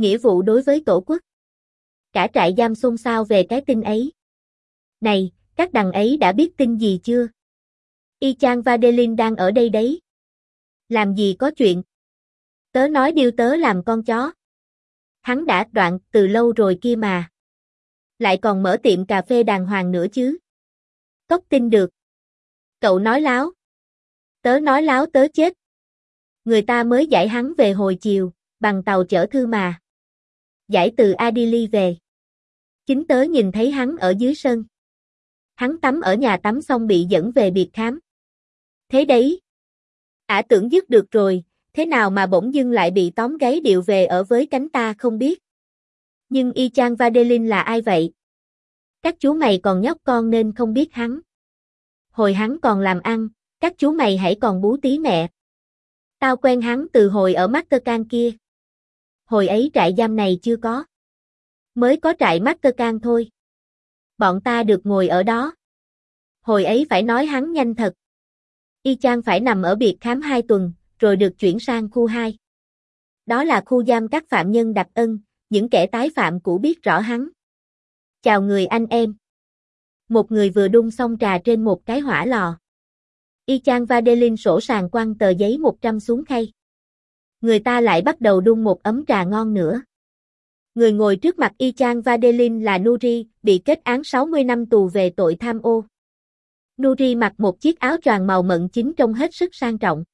Nghĩa vụ đối với tổ quốc. Cả trại giam xôn xao về cái tin ấy. Này, các đằng ấy đã biết tin gì chưa? Y Chang Vadelin đang ở đây đấy. Làm gì có chuyện? Tớ nói điêu tớ làm con chó. Hắn đã đoạn từ lâu rồi kia mà. Lại còn mở tiệm cà phê đàng hoàng nữa chứ. Cốc tin được. Cậu nói láo. Tớ nói láo tớ chết. Người ta mới giải hắn về hồi chiều, bằng tàu chở thư mà. Giải từ Adili về. Chính tớ nhìn thấy hắn ở dưới sân. Hắn tắm ở nhà tắm xong bị dẫn về biệt khám. Thế đấy. Ả tưởng dứt được rồi, thế nào mà bỗng dưng lại bị tóm gáy điệu về ở với cánh ta không biết. Nhưng Y Chang Vadelin là ai vậy? Các chú mày còn nhóc con nên không biết hắn. Hồi hắn còn làm ăn, các chú mày hãy còn bú tí mẹ. Tao quen hắn từ hồi ở Mastercan kia. Hồi ấy trại giam này chưa có. Mới có trại Mastercan thôi. Bọn ta được ngồi ở đó. Hồi ấy phải nói hắn nhanh thật. Y Chang phải nằm ở biệt khám 2 tuần, rồi được chuyển sang khu 2. Đó là khu giam các phạm nhân đặc ân, những kẻ tái phạm cũ biết rõ hắn. Chào người anh em. Một người vừa đun xong trà trên một cái hỏa lò. Y Chang và delin sổ sàng quăng tờ giấy 100 xuống khay. Người ta lại bắt đầu đun một ấm trà ngon nữa. Người ngồi trước mặt Y Chang Vadelin là Nuri, bị kết án 60 năm tù về tội tham ô. Nuri mặc một chiếc áo choàng màu mận chính trông hết sức sang trọng.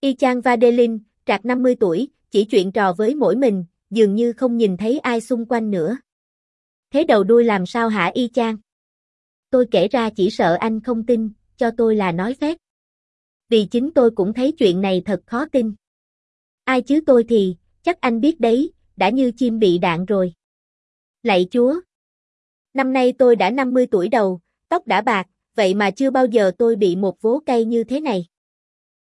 Y Chang Vadelin, trạc 50 tuổi, chỉ chuyện trò với mỗi mình, dường như không nhìn thấy ai xung quanh nữa. Thế đầu đuôi làm sao hả Y Chang? Tôi kể ra chỉ sợ anh không tin, cho tôi là nói phép. Vì chính tôi cũng thấy chuyện này thật khó tin. Ai chứ tôi thì, chắc anh biết đấy, đã như chim bị đạn rồi. Lạy Chúa! Năm nay tôi đã 50 tuổi đầu, tóc đã bạc, vậy mà chưa bao giờ tôi bị một vố cây như thế này.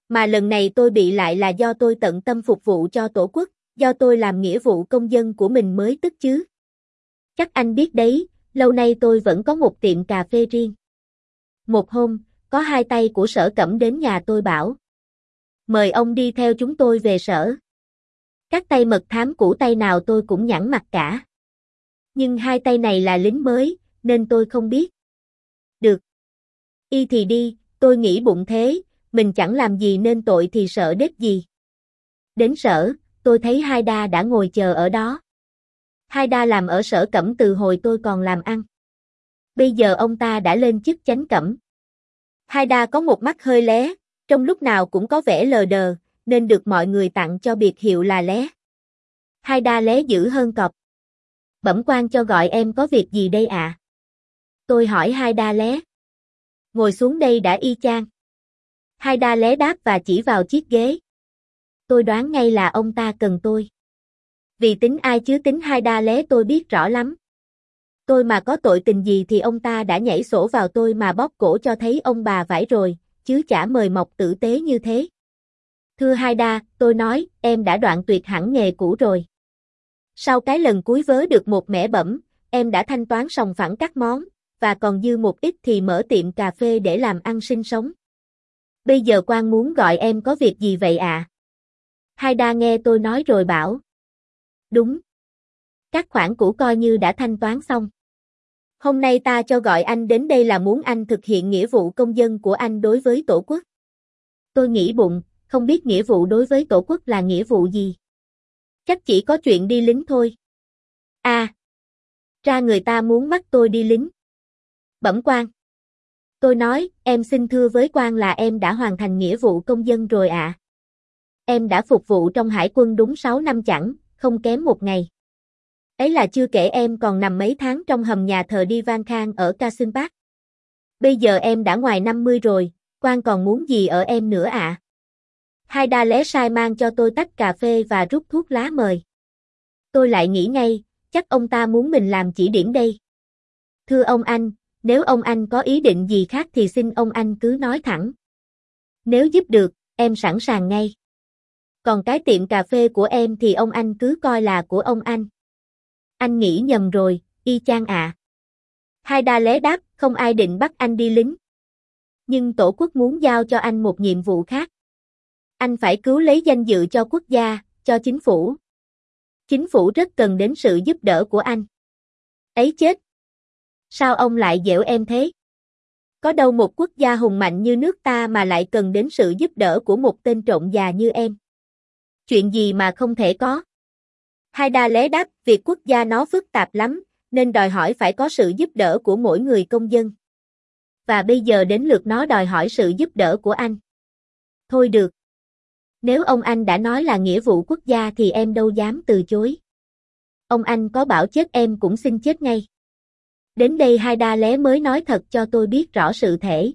Mà lần này tôi bị lại là do tôi tận tâm phục vụ cho Tổ quốc, do tôi làm nghĩa vụ công dân của mình mới tức chứ. Chắc anh biết đấy, lâu nay tôi vẫn có một tiệm cà phê riêng. Một hôm, có hai tay của sở cẩm đến nhà tôi bảo. Mời ông đi theo chúng tôi về sở. Các tay mật thám cũ tay nào tôi cũng nhẵn mặt cả. Nhưng hai tay này là lính mới, nên tôi không biết. Được. Y thì đi, tôi nghĩ bụng thế, mình chẳng làm gì nên tội thì sợ đết gì. Đến sở, tôi thấy hai đa đã ngồi chờ ở đó. Hai đa làm ở sở cẩm từ hồi tôi còn làm ăn. Bây giờ ông ta đã lên chức chánh cẩm. Hai đa có một mắt hơi lé, trong lúc nào cũng có vẻ lờ đờ, nên được mọi người tặng cho biệt hiệu là lé. Hai đa lé dữ hơn cọp. Bẩm quan cho gọi em có việc gì đây ạ? À? Tôi hỏi hai đa lé. Ngồi xuống đây đã y chang. Hai đa lé đáp và chỉ vào chiếc ghế. Tôi đoán ngay là ông ta cần tôi. Vì tính ai chứ tính hai đa lé tôi biết rõ lắm. Tôi mà có tội tình gì thì ông ta đã nhảy sổ vào tôi mà bóp cổ cho thấy ông bà vải rồi, chứ chả mời mọc tử tế như thế. Thưa hai đa, tôi nói, em đã đoạn tuyệt hẳn nghề cũ rồi. Sau cái lần cuối vớ được một mẻ bẩm, em đã thanh toán sòng phẳng các món, và còn dư một ít thì mở tiệm cà phê để làm ăn sinh sống. Bây giờ quan muốn gọi em có việc gì vậy ạ? À? Hai đa nghe tôi nói rồi bảo. Đúng. Các khoản cũ coi như đã thanh toán xong. Hôm nay ta cho gọi anh đến đây là muốn anh thực hiện nghĩa vụ công dân của anh đối với Tổ quốc. Tôi nghĩ bụng, không biết nghĩa vụ đối với Tổ quốc là nghĩa vụ gì. Chắc chỉ có chuyện đi lính thôi. À, ra người ta muốn bắt tôi đi lính. Bẩm quan. Tôi nói, em xin thưa với quan là em đã hoàn thành nghĩa vụ công dân rồi ạ. À. Em đã phục vụ trong hải quân đúng 6 năm chẳng, không kém một ngày. Ấy là chưa kể em còn nằm mấy tháng trong hầm nhà thờ Đi Van Khang ở Casin Park. Bây giờ em đã ngoài 50 rồi, quan còn muốn gì ở em nữa ạ? À? Hai đa lé sai mang cho tôi tách cà phê và rút thuốc lá mời. Tôi lại nghĩ ngay, chắc ông ta muốn mình làm chỉ điểm đây. Thưa ông anh, nếu ông anh có ý định gì khác thì xin ông anh cứ nói thẳng. Nếu giúp được, em sẵn sàng ngay. Còn cái tiệm cà phê của em thì ông anh cứ coi là của ông anh. Anh nghĩ nhầm rồi, y chang ạ. À. Hai đa lé đáp, không ai định bắt anh đi lính. Nhưng tổ quốc muốn giao cho anh một nhiệm vụ khác. Anh phải cứu lấy danh dự cho quốc gia, cho chính phủ. Chính phủ rất cần đến sự giúp đỡ của anh. Ấy chết! Sao ông lại dẻo em thế? Có đâu một quốc gia hùng mạnh như nước ta mà lại cần đến sự giúp đỡ của một tên trộm già như em? Chuyện gì mà không thể có? Hai đa lé đáp, việc quốc gia nó phức tạp lắm, nên đòi hỏi phải có sự giúp đỡ của mỗi người công dân. Và bây giờ đến lượt nó đòi hỏi sự giúp đỡ của anh. Thôi được. Nếu ông anh đã nói là nghĩa vụ quốc gia thì em đâu dám từ chối. Ông anh có bảo chết em cũng xin chết ngay. Đến đây hai đa lé mới nói thật cho tôi biết rõ sự thể.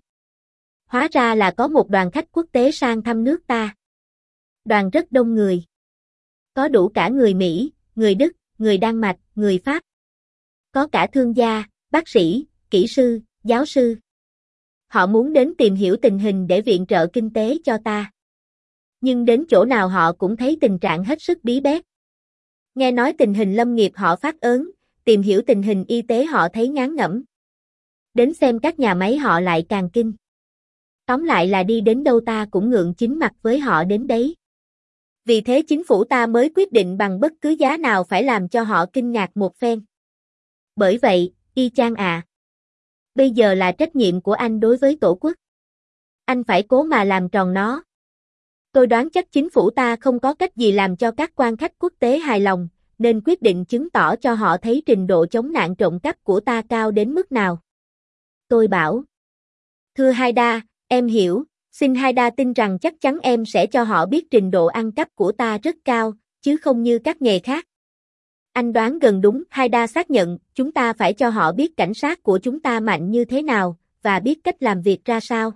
Hóa ra là có một đoàn khách quốc tế sang thăm nước ta. Đoàn rất đông người. Có đủ cả người Mỹ, người Đức, người Đan Mạch, người Pháp. Có cả thương gia, bác sĩ, kỹ sư, giáo sư. Họ muốn đến tìm hiểu tình hình để viện trợ kinh tế cho ta. Nhưng đến chỗ nào họ cũng thấy tình trạng hết sức bí bét. Nghe nói tình hình lâm nghiệp họ phát ớn, tìm hiểu tình hình y tế họ thấy ngán ngẩm. Đến xem các nhà máy họ lại càng kinh. Tóm lại là đi đến đâu ta cũng ngượng chính mặt với họ đến đấy. Vì thế chính phủ ta mới quyết định bằng bất cứ giá nào phải làm cho họ kinh ngạc một phen. Bởi vậy, y chang à. Bây giờ là trách nhiệm của anh đối với tổ quốc. Anh phải cố mà làm tròn nó. Tôi đoán chắc chính phủ ta không có cách gì làm cho các quan khách quốc tế hài lòng, nên quyết định chứng tỏ cho họ thấy trình độ chống nạn trộm cắp của ta cao đến mức nào. Tôi bảo. Thưa Haida, em hiểu, xin Haida tin rằng chắc chắn em sẽ cho họ biết trình độ ăn cắp của ta rất cao, chứ không như các nghề khác. Anh đoán gần đúng, Haida xác nhận, chúng ta phải cho họ biết cảnh sát của chúng ta mạnh như thế nào, và biết cách làm việc ra sao.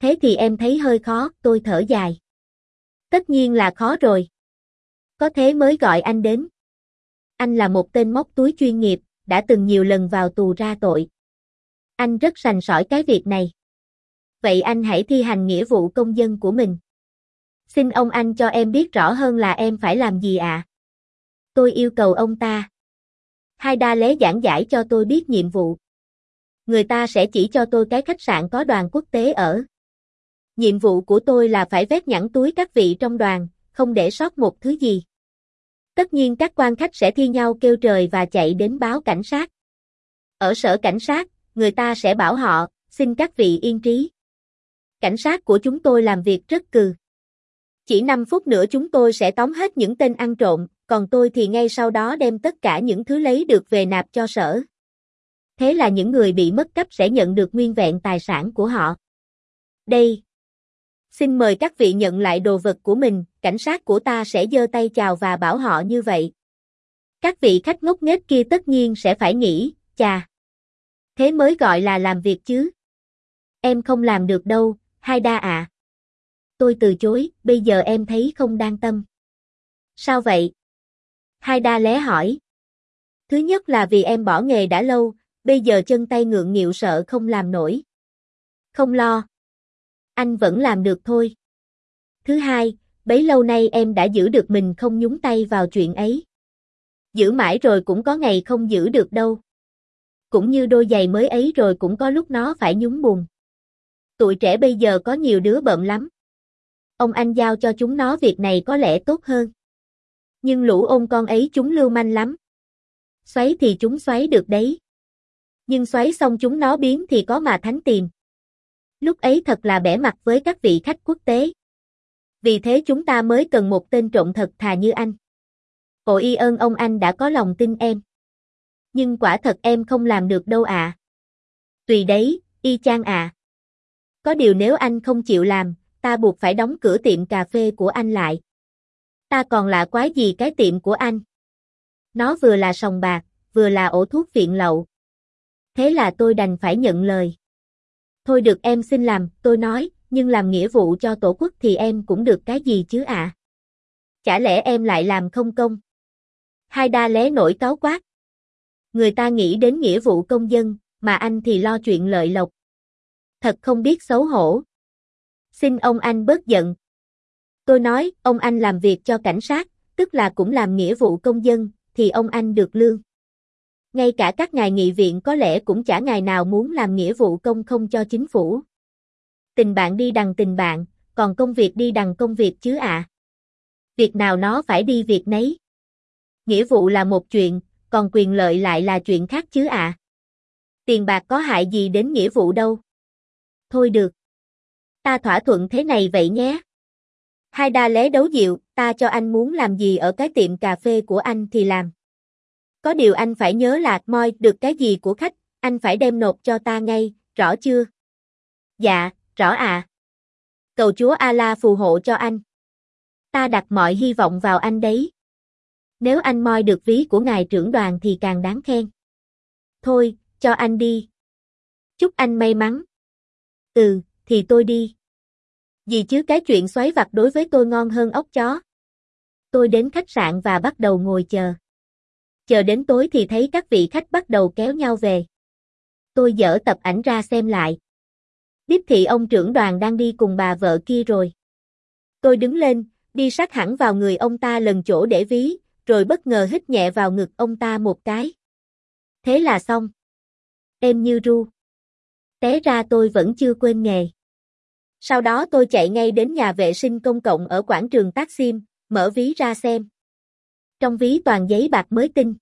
Thế thì em thấy hơi khó, tôi thở dài. Tất nhiên là khó rồi. Có thế mới gọi anh đến. Anh là một tên móc túi chuyên nghiệp, đã từng nhiều lần vào tù ra tội. Anh rất sành sỏi cái việc này. Vậy anh hãy thi hành nghĩa vụ công dân của mình. Xin ông anh cho em biết rõ hơn là em phải làm gì ạ? À? Tôi yêu cầu ông ta. Hai đa lé giảng giải cho tôi biết nhiệm vụ. Người ta sẽ chỉ cho tôi cái khách sạn có đoàn quốc tế ở. Nhiệm vụ của tôi là phải vét nhẵn túi các vị trong đoàn, không để sót một thứ gì. Tất nhiên các quan khách sẽ thi nhau kêu trời và chạy đến báo cảnh sát. Ở sở cảnh sát, người ta sẽ bảo họ, xin các vị yên trí. Cảnh sát của chúng tôi làm việc rất cừ. Chỉ 5 phút nữa chúng tôi sẽ tóm hết những tên ăn trộm, còn tôi thì ngay sau đó đem tất cả những thứ lấy được về nạp cho sở. Thế là những người bị mất cắp sẽ nhận được nguyên vẹn tài sản của họ. Đây, Xin mời các vị nhận lại đồ vật của mình, cảnh sát của ta sẽ giơ tay chào và bảo họ như vậy. Các vị khách ngốc nghếch kia tất nhiên sẽ phải nghĩ, chà. Thế mới gọi là làm việc chứ. Em không làm được đâu, hai đa ạ. À. Tôi từ chối, bây giờ em thấy không đang tâm. Sao vậy? Hai đa lé hỏi. Thứ nhất là vì em bỏ nghề đã lâu, bây giờ chân tay ngượng nghịu sợ không làm nổi. Không lo, anh vẫn làm được thôi. Thứ hai, bấy lâu nay em đã giữ được mình không nhúng tay vào chuyện ấy. Giữ mãi rồi cũng có ngày không giữ được đâu. Cũng như đôi giày mới ấy rồi cũng có lúc nó phải nhúng bùn. Tụi trẻ bây giờ có nhiều đứa bợm lắm. Ông anh giao cho chúng nó việc này có lẽ tốt hơn. Nhưng lũ ôn con ấy chúng lưu manh lắm. Xoáy thì chúng xoáy được đấy. Nhưng xoáy xong chúng nó biến thì có mà thánh tìm. Lúc ấy thật là bẻ mặt với các vị khách quốc tế. Vì thế chúng ta mới cần một tên trộm thật thà như anh. Ồ y ơn ông anh đã có lòng tin em. Nhưng quả thật em không làm được đâu ạ. À. Tùy đấy, y chang à. Có điều nếu anh không chịu làm, ta buộc phải đóng cửa tiệm cà phê của anh lại. Ta còn lạ quái gì cái tiệm của anh. Nó vừa là sòng bạc, vừa là ổ thuốc viện lậu. Thế là tôi đành phải nhận lời. Thôi được em xin làm, tôi nói, nhưng làm nghĩa vụ cho tổ quốc thì em cũng được cái gì chứ ạ? À? Chả lẽ em lại làm không công? Hai đa lé nổi cáo quát. Người ta nghĩ đến nghĩa vụ công dân, mà anh thì lo chuyện lợi lộc. Thật không biết xấu hổ. Xin ông anh bớt giận. Tôi nói, ông anh làm việc cho cảnh sát, tức là cũng làm nghĩa vụ công dân, thì ông anh được lương. Ngay cả các ngài nghị viện có lẽ cũng chả ngài nào muốn làm nghĩa vụ công không cho chính phủ. Tình bạn đi đằng tình bạn, còn công việc đi đằng công việc chứ ạ. À. Việc nào nó phải đi việc nấy. Nghĩa vụ là một chuyện, còn quyền lợi lại là chuyện khác chứ ạ. À. Tiền bạc có hại gì đến nghĩa vụ đâu. Thôi được. Ta thỏa thuận thế này vậy nhé. Hai đa lé đấu dịu, ta cho anh muốn làm gì ở cái tiệm cà phê của anh thì làm. Có điều anh phải nhớ là moi được cái gì của khách, anh phải đem nộp cho ta ngay, rõ chưa? Dạ, rõ à. Cầu chúa A-la phù hộ cho anh. Ta đặt mọi hy vọng vào anh đấy. Nếu anh moi được ví của ngài trưởng đoàn thì càng đáng khen. Thôi, cho anh đi. Chúc anh may mắn từ, thì tôi đi. Gì chứ cái chuyện xoáy vặt đối với tôi ngon hơn ốc chó. Tôi đến khách sạn và bắt đầu ngồi chờ. Chờ đến tối thì thấy các vị khách bắt đầu kéo nhau về. Tôi dở tập ảnh ra xem lại. Điếp thị ông trưởng đoàn đang đi cùng bà vợ kia rồi. Tôi đứng lên, đi sát hẳn vào người ông ta lần chỗ để ví, rồi bất ngờ hít nhẹ vào ngực ông ta một cái. Thế là xong. Em như ru. Té ra tôi vẫn chưa quên nghề. Sau đó tôi chạy ngay đến nhà vệ sinh công cộng ở quảng trường Taksim, mở ví ra xem. Trong ví toàn giấy bạc mới tinh.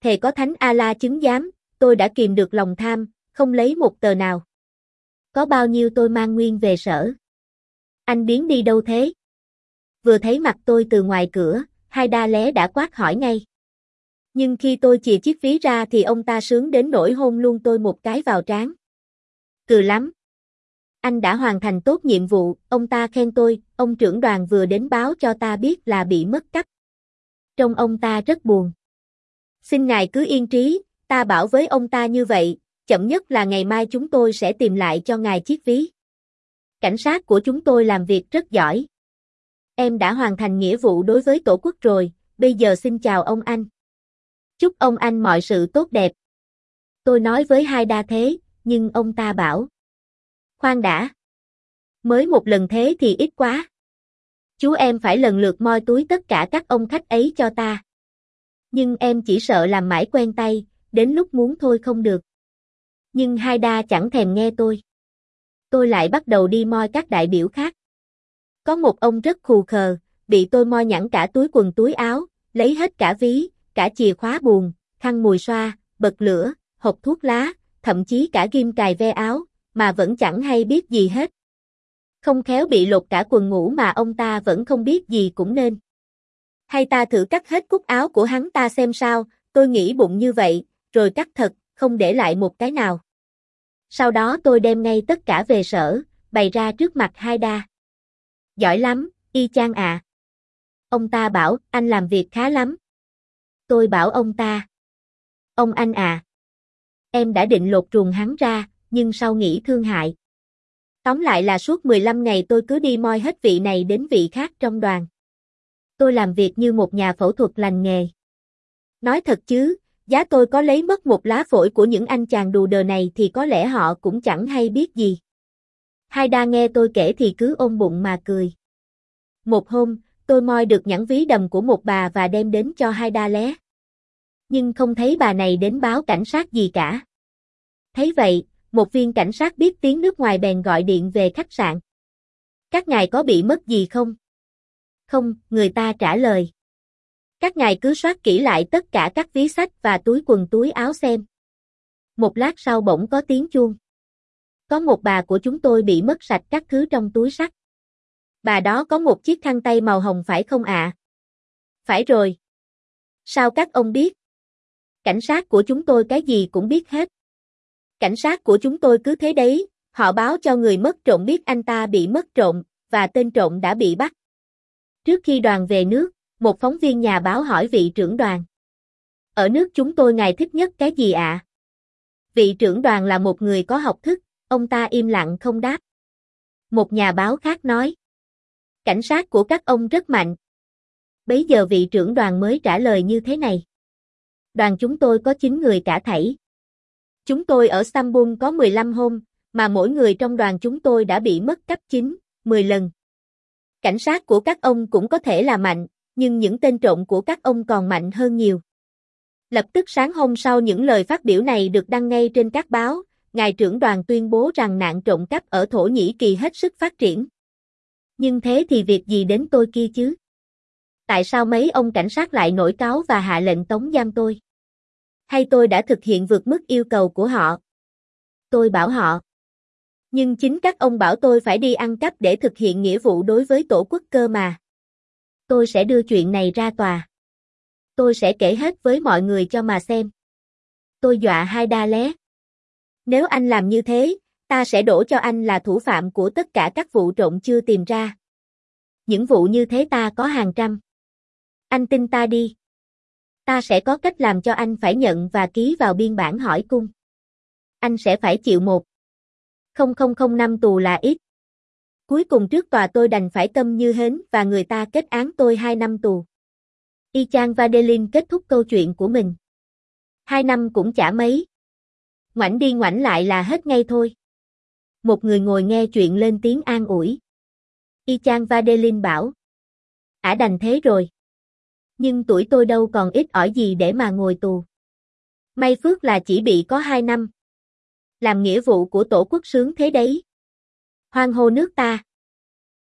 Thề có thánh A-la chứng giám, tôi đã kìm được lòng tham, không lấy một tờ nào. Có bao nhiêu tôi mang nguyên về sở. Anh biến đi đâu thế? Vừa thấy mặt tôi từ ngoài cửa, hai đa lé đã quát hỏi ngay. Nhưng khi tôi chìa chiếc ví ra thì ông ta sướng đến nỗi hôn luôn tôi một cái vào trán. Cừ lắm. Anh đã hoàn thành tốt nhiệm vụ, ông ta khen tôi, ông trưởng đoàn vừa đến báo cho ta biết là bị mất cắp. Trong ông ta rất buồn. Xin ngài cứ yên trí, ta bảo với ông ta như vậy, chậm nhất là ngày mai chúng tôi sẽ tìm lại cho ngài chiếc ví. Cảnh sát của chúng tôi làm việc rất giỏi. Em đã hoàn thành nghĩa vụ đối với tổ quốc rồi, bây giờ xin chào ông anh. Chúc ông anh mọi sự tốt đẹp. Tôi nói với hai đa thế, nhưng ông ta bảo. Khoan đã. Mới một lần thế thì ít quá. Chú em phải lần lượt moi túi tất cả các ông khách ấy cho ta. Nhưng em chỉ sợ làm mãi quen tay, đến lúc muốn thôi không được. Nhưng hai đa chẳng thèm nghe tôi. Tôi lại bắt đầu đi moi các đại biểu khác. Có một ông rất khù khờ, bị tôi moi nhẵn cả túi quần túi áo, lấy hết cả ví, cả chìa khóa buồn, khăn mùi xoa, bật lửa, hộp thuốc lá, thậm chí cả ghim cài ve áo, mà vẫn chẳng hay biết gì hết. Không khéo bị lột cả quần ngủ mà ông ta vẫn không biết gì cũng nên. Hay ta thử cắt hết cúc áo của hắn ta xem sao, tôi nghĩ bụng như vậy, rồi cắt thật, không để lại một cái nào. Sau đó tôi đem ngay tất cả về sở, bày ra trước mặt hai đa. Giỏi lắm, y chang à. Ông ta bảo, anh làm việc khá lắm. Tôi bảo ông ta. Ông anh à. Em đã định lột ruồng hắn ra, nhưng sau nghĩ thương hại. Tóm lại là suốt 15 ngày tôi cứ đi moi hết vị này đến vị khác trong đoàn. Tôi làm việc như một nhà phẫu thuật lành nghề. Nói thật chứ, giá tôi có lấy mất một lá phổi của những anh chàng đù đờ này thì có lẽ họ cũng chẳng hay biết gì. Hai đa nghe tôi kể thì cứ ôm bụng mà cười. Một hôm, tôi moi được nhẫn ví đầm của một bà và đem đến cho hai đa lé. Nhưng không thấy bà này đến báo cảnh sát gì cả. Thấy vậy, một viên cảnh sát biết tiếng nước ngoài bèn gọi điện về khách sạn. Các ngài có bị mất gì không? Không, người ta trả lời. Các ngài cứ soát kỹ lại tất cả các ví sách và túi quần túi áo xem. Một lát sau bỗng có tiếng chuông. Có một bà của chúng tôi bị mất sạch các thứ trong túi sách. Bà đó có một chiếc khăn tay màu hồng phải không ạ? Phải rồi. Sao các ông biết? Cảnh sát của chúng tôi cái gì cũng biết hết. Cảnh sát của chúng tôi cứ thế đấy, họ báo cho người mất trộm biết anh ta bị mất trộm, và tên trộm đã bị bắt. Trước khi đoàn về nước, một phóng viên nhà báo hỏi vị trưởng đoàn. Ở nước chúng tôi ngài thích nhất cái gì ạ? Vị trưởng đoàn là một người có học thức, ông ta im lặng không đáp. Một nhà báo khác nói. Cảnh sát của các ông rất mạnh. Bấy giờ vị trưởng đoàn mới trả lời như thế này. Đoàn chúng tôi có 9 người cả thảy. Chúng tôi ở Istanbul có 15 hôm, mà mỗi người trong đoàn chúng tôi đã bị mất cấp 9, 10 lần. Cảnh sát của các ông cũng có thể là mạnh, nhưng những tên trộm của các ông còn mạnh hơn nhiều. Lập tức sáng hôm sau những lời phát biểu này được đăng ngay trên các báo, ngài trưởng đoàn tuyên bố rằng nạn trộm cắp ở Thổ Nhĩ Kỳ hết sức phát triển. Nhưng thế thì việc gì đến tôi kia chứ? Tại sao mấy ông cảnh sát lại nổi cáo và hạ lệnh tống giam tôi? Hay tôi đã thực hiện vượt mức yêu cầu của họ? Tôi bảo họ. Nhưng chính các ông bảo tôi phải đi ăn cắp để thực hiện nghĩa vụ đối với tổ quốc cơ mà. Tôi sẽ đưa chuyện này ra tòa. Tôi sẽ kể hết với mọi người cho mà xem. Tôi dọa hai đa lé. Nếu anh làm như thế, ta sẽ đổ cho anh là thủ phạm của tất cả các vụ trộm chưa tìm ra. Những vụ như thế ta có hàng trăm. Anh tin ta đi. Ta sẽ có cách làm cho anh phải nhận và ký vào biên bản hỏi cung. Anh sẽ phải chịu một. 0005 tù là ít. Cuối cùng trước tòa tôi đành phải tâm như hến và người ta kết án tôi 2 năm tù. Y Chang và Delin kết thúc câu chuyện của mình. Hai năm cũng chả mấy. Ngoảnh đi ngoảnh lại là hết ngay thôi. Một người ngồi nghe chuyện lên tiếng an ủi. Y Chang và Delin bảo. Ả đành thế rồi. Nhưng tuổi tôi đâu còn ít ỏi gì để mà ngồi tù. May phước là chỉ bị có hai năm. Làm nghĩa vụ của tổ quốc sướng thế đấy. Hoang hô nước ta.